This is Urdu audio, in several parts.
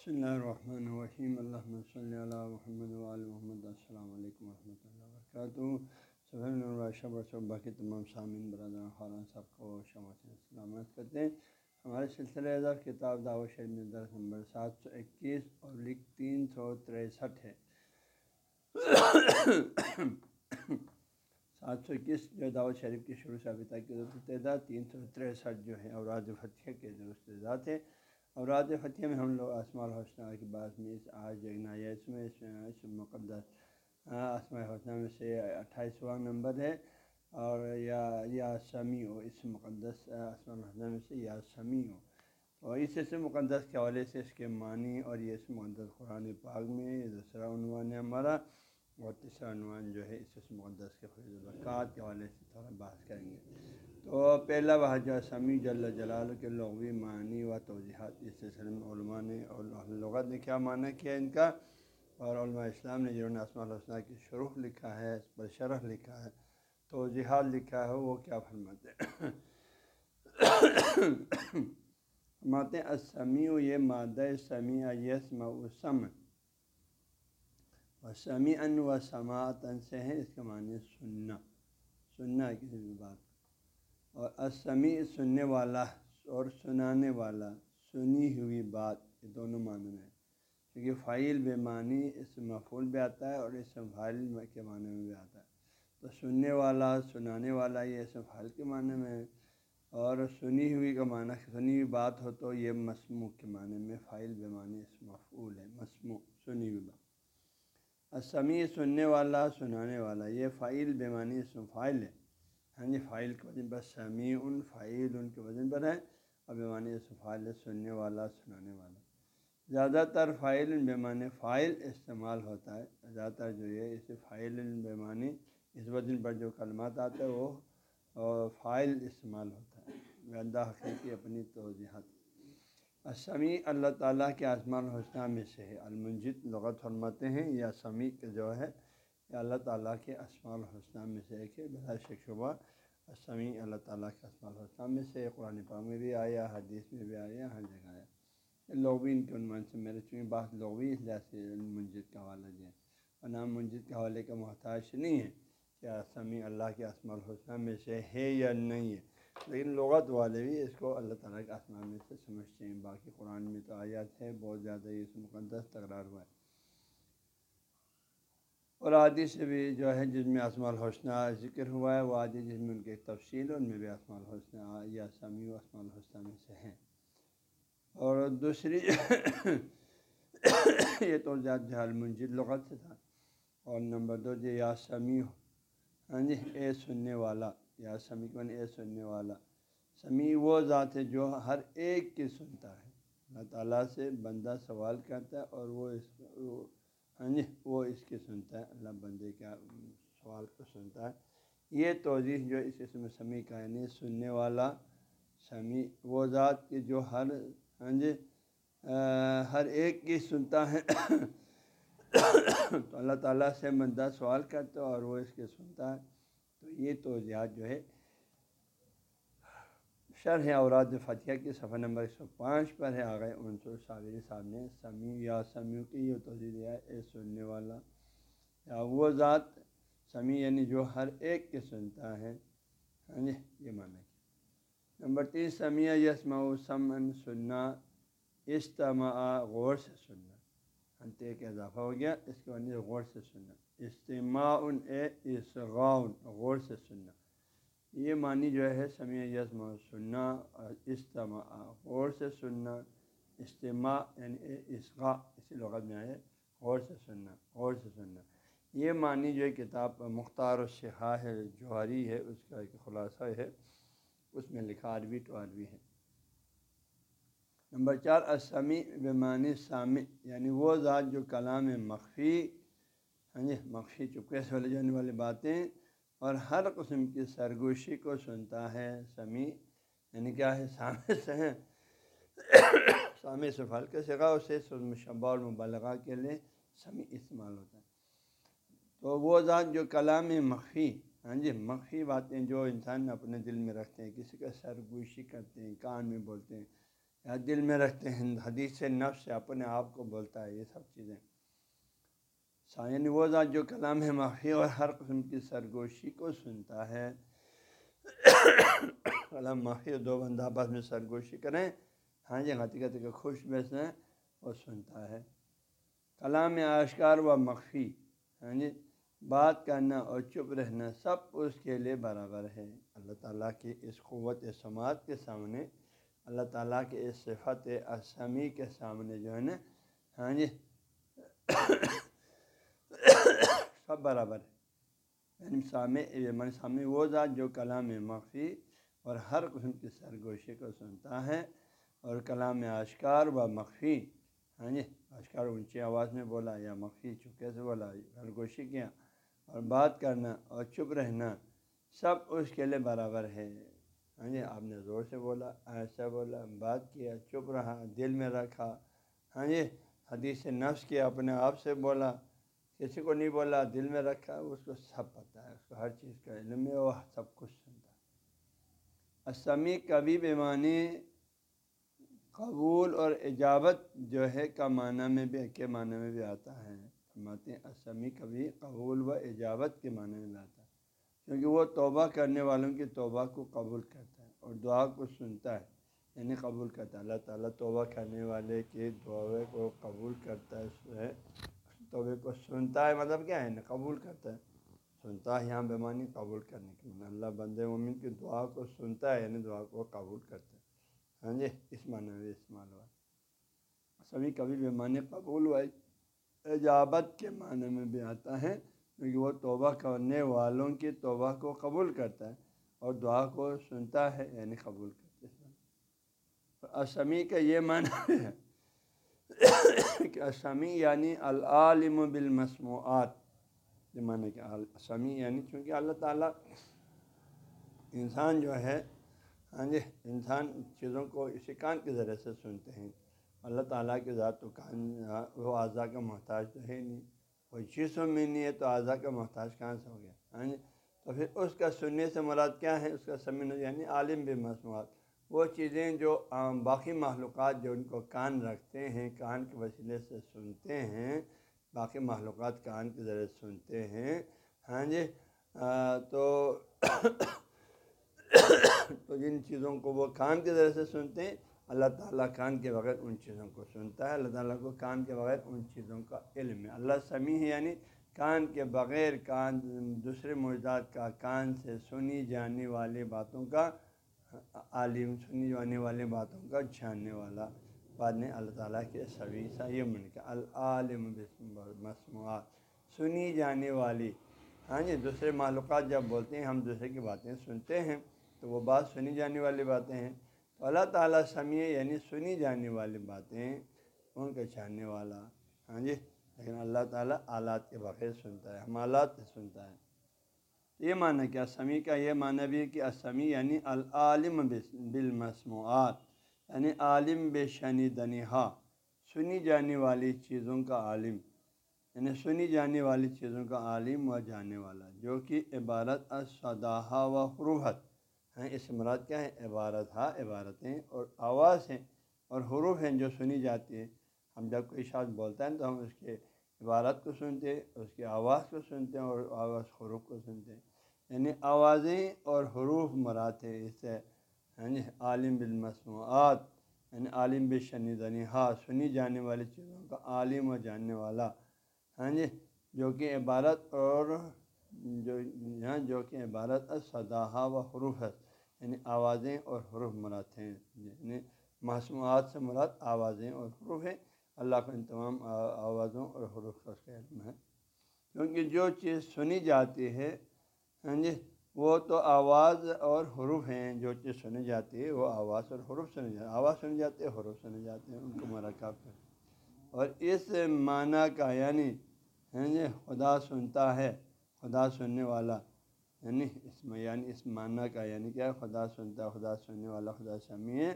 بسم اللہ الرحمن الرحیم الحمۃ صلی اللہ محمد محمد السلام علیکم ورحمۃ اللہ وبرکاتہ صبح باقی تمام سامعین برادر خارن صاحب کو شمع سلامت کرتے ہیں ہمارے سلسلہ ازار کتاب دعوت شریف میں درس نمبر سات سو اکیس اور لکھ تین سو تریسٹھ ہے سات سو اکیس جو دعوت شریف کی شروع سے ابھی تک کی درست تعداد تین سو تریسٹھ جو ہے اوراد فتح کے درست تعداد ہے اوراد فتح میں ہم لوگ اسماء الحسنہ کے بعد میں اس آج جگنا یا اس میں اس مقدس اسماء الحسنہ میں سے اٹھائیسواں نمبر ہے اور یا یا سمیع ہو، اس مقدس اسماء الحسنہ میں سے یا سمیع ہو۔ اور اس سے مقدس کے حوالے سے اس کے معنی اور یہ اس مقدس قرآن پاک میں یہ دوسرا عنوان ہے ہمارا۔ اور تیسرا عنوان جو ہے، اس مقدس کے فیض البرکات کے حوالے سے تھوڑا بحث کریں گے۔ تو پہلا وہ جو سمیع جل جلال کے لغوی معنی و توضیحات اس سلسلے میں علماء نے اور لغت نے کیا معنی کیا ان کا؟ اور علماء اسلام نے جنہوں نے اسماء الحسنہ کی شروح لکھا ہے، اس پر شرح لکھا ہے، توضیحات لکھا ہے، وہ کیا فرماتے ہیں؟ فرماتے اسمیع یہ مادہ سمیع یس موسم و سمیع ان و سماعتن سے ہے اس کے معنی سننا۔ سننا کسی بھی بات۔ اور اسمی سننے والا اور سنانے والا، سنی ہوئی بات، یہ دونوں معنی میں کیونکہ فائل بے معنی اس مفول بھی آتا ہے اور اس فائل کے معنی میں بھی آتا ہے۔ تو سننے والا، سنانے والا، یہ اس فائل کے معنی میں اور سنی ہوئی کا معنی، سنی ہوئی بات ہو تو یہ مسموع کے معنی میں، فائل بے معنی اس مفول ہے، مسموع، سنی ہوئی بات۔ اسمی سننے والا، سنانے والا، یہ فائل بے معنی اس فائل ہے۔ ہاں جی فائل کے وزن پر سمیع ان فائل ان کے وزن پر ہے، اور بیمانی فائل سننے والا، سنانے والا۔ زیادہ تر فائل بیمانی فائل استعمال ہوتا ہے۔ زیادہ تر جو ہے اس فائل بیمانی اس وزن پر جو کلمات آتا ہے وہ فائل استعمال ہوتا ہے۔ گندہ حقیقی اپنی توضیحات۔ اسمی اللہ تعالیٰ کے آسمان الحسنہ میں سے ہے۔ المنجد لغت فرماتے ہیں، یا سمیع جو ہے یہ اللہ تعالیٰ کے اسماء الحسنہ میں سے ایک ہے۔ بلا شک شبہ اسمی اللہ تعالیٰ کے اسماء الحسنہ میں سے قرآن پاک میں بھی آیا، حدیث میں بھی آیا، ہر جگہ آیا۔ لوگی ان کے عنوان سے میرے چونکہ بات لوگی اس لحاظ سے منجد کا حوالہ دیا۔ اور نام منجد کے حوالے کا محتاج نہیں ہے کہ اسمی اللہ کے اسماء الحسنہ میں سے ہے یا نہیں ہے۔ لیکن لغت والے بھی اس کو اللہ تعالیٰ کے اسماء میں سے سمجھتے ہیں۔ باقی قرآن میں تو آیات ہے بہت زیادہ اس مقدس تکرار ہوا ہے۔ اور عادی سے بھی جو ہے، جس میں اسماع الحسنہ ذکر ہوا ہے، وہ عادی جس میں ان کی تفصیل ان میں بھی اسماع الحسنہ یا سمیع و اسماع الحسنہ میں سے ہیں۔ اور دوسری یہ تو زیادہ جہل منجد لغت سے تھا۔ اور نمبر دو جو یا سمیع ہاں جی اے سننے والا۔ یا سمیع اے سننے والا۔ سمیع وہ ذات ہے جو ہر ایک کی سنتا ہے۔ اللہ تعالیٰ سے بندہ سوال کرتا ہے اور وہ اس ہاں جی، وہ اس کی سنتا ہے۔ اللہ بندے کا سوال کو سنتا ہے۔ یہ توضیح جو اس اسم سمیع کا یعنی سننے والا سمیع وہ ذات کہ جو ہر ہاں جی ہر ایک کی سنتا ہے۔ تو اللہ تعالیٰ سے بندہ سوال کرتا ہے اور وہ اس کے سنتا ہے۔ تو یہ توضیحات جو ہے، شرح اوراد فتح کی صفحہ نمبر ایک سو پانچ پر ہے۔ آگئے عنصر صابری صاحب نے سمیع یا سمیع کی یہ توضیع دیا ہے، اے سننے والا۔ یا وہ ذات سمیع یعنی جو ہر ایک کے سنتا ہے۔ ہاں جی یہ معنی نمبر تین، سمیع یسما سمن سننا اجتماع غور سے سننا۔ ہاں، ہنتے ایک اضافہ ہو گیا، اس کے بعد غور سے سننا۔ اجتماع اے اسغاؤن غور سے سننا۔ یہ معنی جو ہے، سمیع یزم سننا اور اجتماع غور سے سننا اجتماع یعنی اسقا اسی لغت میں آئے، غور سے سننا، غور سے سننا۔ یہ معنی جو ہے، کتاب مختار و ہے، جوہری ہے، اس کا ایک خلاصہ ہے۔ اس میں لکھا عربی تو عربی ہے۔ نمبر چار اسمی بیمانی سامع یعنی وہ ذات جو کلام مخفی ہاں جی مخفی چپکے سے والے جانے والی باتیں۔ اور ہر قسم کی سرگوشی کو سنتا ہے سمیع یعنی کیا ہے سامع سے ہیں۔ سامع سے پھل کے سگا اسے مشبہ اور مبالغہ کے لیے سمیع استعمال ہوتا ہے۔ تو وہ ذات جو کلام مخفی ہاں جی مخفی باتیں جو انسان اپنے دل میں رکھتے ہیں، کسی کا سرگوشی کرتے ہیں، کان میں بولتے ہیں، یا دل میں رکھتے ہیں، حدیث نفس سے، اپنے آپ کو بولتا ہے، یہ سب چیزیں۔ یعنی وہ ذات جو کلام ہے مخفی اور ہر قسم کی سرگوشی کو سنتا ہے۔ کلام مخفی دو بندہ آپس میں سرگوشی کریں ہاں جی حقیقت کا خوش بیسیں وہ سنتا ہے۔ کلام آشکار و مخفی ہاں جی بات کرنا اور چپ رہنا سب اس کے لیے برابر ہے۔ اللہ تعالیٰ کی اس قوت سماعت کے سامنے، اللہ تعالیٰ کے اس صفت اسمی کے سامنے جو ہے نا ہاں جی سب برابر ہے۔ یعنی سامنے یعنی سامنے وہ ذات جو کلام مخفی اور ہر قسم کی سرگوشی کو سنتا ہے اور کلام آشکار و مخفی ہاں جی اشکار اونچی آواز میں بولا یا مخفی چکے سے بولا، سرگوشی کیا اور بات کرنا اور چپ رہنا، سب اس کے لیے برابر ہے۔ ہاں جی آپ نے زور سے بولا ایسا بولا، بات کیا، چپ رہا، دل میں رکھا ہاں جی حدیث سے نفس کیا اپنے آپ سے بولا کسی کو نہیں بولا، دل میں رکھا، اس کو سب پتہ ہے، اس کو ہر چیز کا علم ہے، وہ سب کچھ سنتا ہے۔ اسمی کبھی بیمانی قبول اور اجابت جو ہے، کا معنی میں بھی، کے معنی میں بھی آتا ہے۔ فرماتے ہیں اسمی کبھی قبول و اجابت کے معنی میں بھی آتا ہے۔ کیونکہ وہ توبہ کرنے والوں کی توبہ کو قبول کرتا ہے اور دعا کو سنتا ہے یعنی قبول کرتا ہے۔ اللہ تعالیٰ توبہ کرنے والے کے دعوے کو قبول کرتا ہے توبے کو سنتا ہے مطلب کیا ہے، نا، قبول کرتا ہے۔ سنتا ہے، یہاں بیمانی قبول کرنے کے لیے مطلب اللہ بند مومن کی دعا کو سنتا ہے یعنی دعا کو قبول کرتا ہے۔ ہاں جی اس معنی میں استعمال ہوا۔ سبھی کبھی بیمانی قبول ہوا ایجابت کے معنی میں بھی آتا ہے، کیونکہ وہ توبہ کرنے والوں کی توبہ کو قبول کرتا ہے اور دعا کو سنتا ہے یعنی قبول کرتا ہے۔ اسمی کا یہ معنی ہے۔ کہ اسمی یعنی العالم بالمسموعات، یہ معنی کہ اسمی یعنی چونکہ اللہ تعالیٰ انسان جو ہے ہاں جی انسان چیزوں کو اسی کان کے ذریعے سے سنتے ہیں۔ اللہ تعالیٰ کے ذات تو کان، وہ اعضاء کا محتاج تو ہے نہیں۔ کوئی چیزوں میں نہیں ہے تو اعضاء کا محتاج کہاں سے ہو گیا؟ ہاں جی تو پھر اس کا سننے سے مراد کیا ہے؟ اس کا سمن یعنی عالم بھی مصنوعات وہ چیزیں جو باقی معلومات جو ان کو کان رکھتے ہیں، کان کے وسیلے سے سنتے ہیں، باقی معلومات کان کے ذریعے سنتے ہیں۔ ہاں جی تو تو جن چیزوں کو وہ کان کے ذریعے سے سنتے ہیں، اللہ تعالیٰ کان کے بغیر ان چیزوں کو سنتا ہے۔ اللہ تعالیٰ کو کان کے بغیر ان چیزوں کا علم ہے۔ اللہ سمیع ہے یعنی کان کے بغیر کان، دوسرے موجودات کا کان سے سنی جانے والی باتوں کا عالم سنی جانے والی باتوں کا جاننے والا بعد میں اللہ تعالیٰ کے سبھی سا یہ من کا العالم مصنوعات سنی جانے والی۔ ہاں جی دوسرے معلومات جب بولتے ہیں، ہم دوسرے کی باتیں سنتے ہیں، تو وہ بات سنی جانے والی باتیں ہیں۔ تو اللہ تعالیٰ سمیع یعنی سنی جانے والی باتیں ان کا جاننے والا۔ ہاں جی لیکن اللہ تعالیٰ آلات کے بغیر سنتا ہے، ہم آلات سے سنتا ہے۔ یہ معنی کیا سمیع کا یہ معنی بھی ہے کہ اسمی یعنی العالم بالمسموعات یعنی عالم بے شنی دنہا سنی جانے والی چیزوں کا عالم یعنی سنی جانے والی چیزوں کا عالم و جانے والا، جو کہ عبارت اسداحا و حروحت ہیں اس مراد کیا ہے؟ عبارت ہا، عبارتیں اور آواز ہیں، اور حروف ہیں جو سنی جاتی ہے ہم جب کوئی شاد بولتا ہے تو ہم اس کے عبارت کو سنتے ہیں، اس کی آواز کو سنتے ہیں اور آواز حروف کو سنتے ہیں۔ یعنی آوازیں اور حروف مراد ہے اس سے یعنی عالم بالمصنوعات یعنی عالم بشنی ہاں سنی جانے والی چیزوں کا عالم و جاننے والا ہاں جی جو کہ عبارت اور جو، یہاں جو کہ عبارت صداحا و حروف ہے۔ یعنی آوازیں اور حروف مراد ہیں۔ یعنی معصومات سے مراد آوازیں اور حروف ہیں۔ اللہ کو ان تمام آوازوں اور حروف کا علم ہے کیونکہ جو چیز سنی جاتی ہے ہاں جی وہ تو آواز اور حروف ہیں۔ جو چیز سنی جاتی ہے، وہ آواز اور حروف سنی جاتی آواز سنی جاتی ہے، حروف سنی جاتے ہیں، ان کو مرکب کر اور اس معنی کا یعنی ہاں جی خدا سنتا ہے، خدا سننے والا۔ یعنی اس میں یعنی اس معنی کا یعنی کیا خدا سنتا خدا سننے والا، خدا سمیع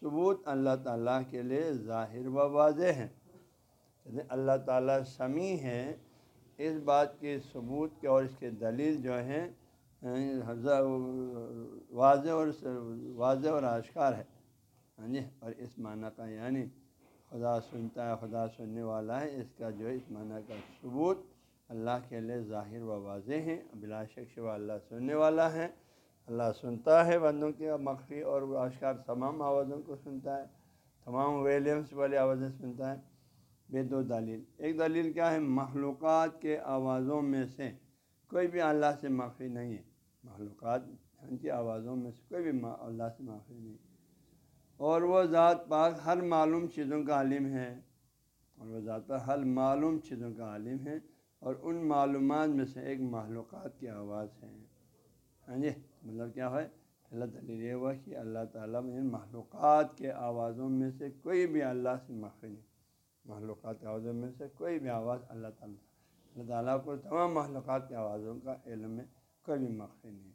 ثبوت اللہ تعالیٰ کے لیے ظاہر و واضح ہے یعنی اللہ تعالیٰ سمیع ہے اس بات کے ثبوت کے اور اس کے دلیل جو ہیں واضح اور واضح اور آشکار ہے ہاں جی یعنی، اور اس معنی کا یعنی خدا سنتا ہے، خدا سننے والا ہے۔ اس کا جو ہے، اس معنی کا ثبوت اللہ کے لیے ظاہر و واضح ہیں۔ بلا شخص و اللہ سننے والا ہے۔ اللہ سنتا ہے بندوں کی مخفی اور اشکار تمام آوازوں کو سنتا ہے، تمام ویلیمس والی آوازیں سنتا ہے۔ بے دو دلیل۔ ایک دلیل کیا ہے؟ مخلوقات کے آوازوں میں سے کوئی بھی اللہ سے معافی نہیں ہے۔ معلومات کی یعنی آوازوں میں سے کوئی بھی اللہ سے معافی نہیں۔ اور وہ ذات پاک ہر معلوم چیزوں کا عالم ہے۔ اور وہ ذات پاک ہر معلوم چیزوں کا عالم ہے۔ اور ان معلومات میں سے ایک معلومات کی آواز ہے۔ ہاں جی؟ مطلب کیا ہے؟ اللہ دلیل یہ ہوا کہ اللہ تعالیٰ میں ان معلومات کے آوازوں میں سے کوئی بھی اللہ سے معافی نہیں۔ معلومات کے آوازوں میں سے کوئی بھی آواز اللہ تعالیٰ اللہ تعالیٰ کو تمام معلومات کی آوازوں کا علم ہے کوئی بھی مخفی نہیں۔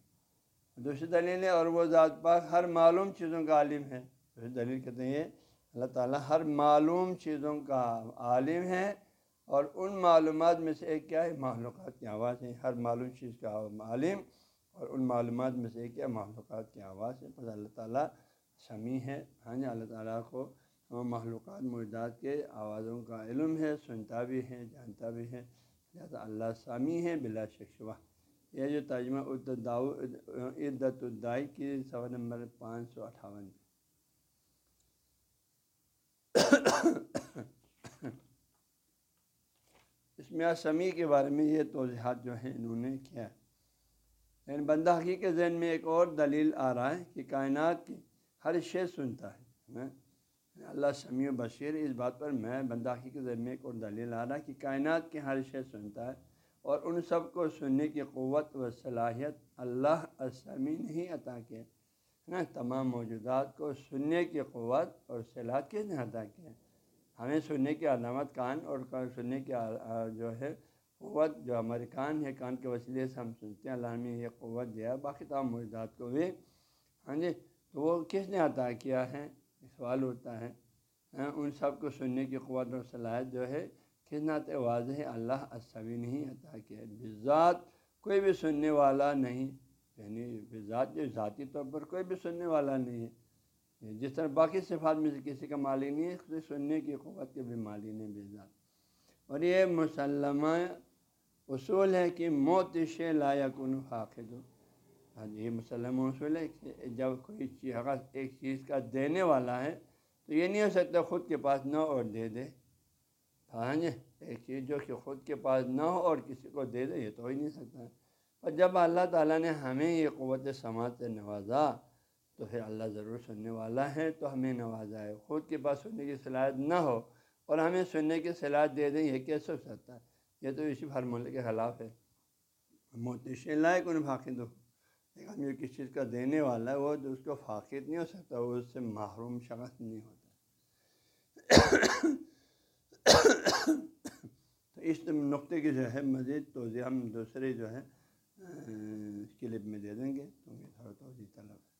دوسری دلیل ہے اور وہ ذات پاک ہر معلوم چیزوں کا عالم ہے۔ دوسری دلیل کہتے ہیں یہ، اللہ تعالیٰ ہر معلوم چیزوں کا عالم ہے اور ان معلومات میں سے ایک کیا ہے؟ معلومات کی آواز ہے۔ ہر معلوم چیز کا عالم اور ان معلومات میں سے ایک کیا معلومات کی آواز ہے بس اللہ تعالیٰ سمیع ہے۔ ہاں جی اللہ تعالیٰ کو معلومات مجداد کے آوازوں کا علم ہے، سنتا بھی ہے، جانتا بھی ہے۔ لہٰذا اللہ سامی ہے بلا شکشوا یہ جو ترجمہ عدت الدائی کی سوا نمبر پانچ سو اٹھاون۔ اس میں سمیع کے بارے میں یہ توضیحات جو ہیں انہوں نے کیا۔ ہے یعنی بندہ حقیق کے ذہن میں ایک اور دلیل آ رہا ہے کہ کائنات کی ہر شے سنتا ہے یعنی اللہ سمیع و بشیر اس بات پر میں بندہ کے ذریعے میں ایک اور دلیل آ رہا ہے کہ کائنات کی ہر شے سنتا ہے اور ان سب کو سننے کی قوت و صلاحیت اللہ السمی نہیں عطا کیا نا؟ تمام موجودات کو سننے کی قوت اور صلاحیت کس نے عطا کیا؟ ہمیں سننے کی علامت کان اور سننے کی جو ہے قوت جو ہمارے کان ہے، کان کے وسیلے سے ہم سنتے ہیں، اللہ یہ قوت دیا باقی تمام موجودات کو بھی ہاں جی تو وہ کس نے عطا کیا ہے؟ سوال ہوتا ہے ہاں، ان سب کو سننے کی قوت اور صلاحیت جو ہے نعت واضح اللہ عصبی نہیں عطا کیا ہے۔ بذات کوئی بھی سننے والا نہیں یعنی بذات جو ذاتی طور پر کوئی بھی سننے والا نہیں ہے۔ جس طرح باقی صفات میں سے کسی کا مالی نہیں ہے سننے کی قوت کے بھی مالی نہیں بے ذات اور یہ مسلمہ اصول ہے کہ موت لا لائق فاقد. ہو ہاں جی یہ مسلم اصول ہے کہ جب کوئی چیز ایک چیز کا دینے والا ہے، تو یہ نہیں ہو سکتا خود کے پاس نہ اور دے دے. ہاں جی؟ ایک چیز جو کہ خود کے پاس نہ ہو اور کسی کو دے دے، یہ تو ہو ہی نہیں سکتا. ہے اور جب اللہ تعالیٰ نے ہمیں یہ قوت سماج سے نوازا، تو پھر اللہ ضرور سننے والا ہے، تو ہمیں نوازا ہے. خود کے پاس سننے کی صلاحیت نہ ہو اور ہمیں سننے کی صلاحیت دے دیں یہ کیسے ہو سکتا ہے؟ یہ تو اسی فرمولے کے خلاف ہے۔ موتش لائق ان فاقد ہو۔ ایک آدمی کسی چیز کا دینے والا ہے، وہ اس کو فاقد نہیں ہو سکتا، وہ اس سے محروم شخص نہیں ہوتا۔ تو اس نقطے کی جو ہے مزید توضیع ہم دوسرے جو ہے کلپ میں دے دیں گے۔ تو تھوڑا توضیع طلب۔ ہے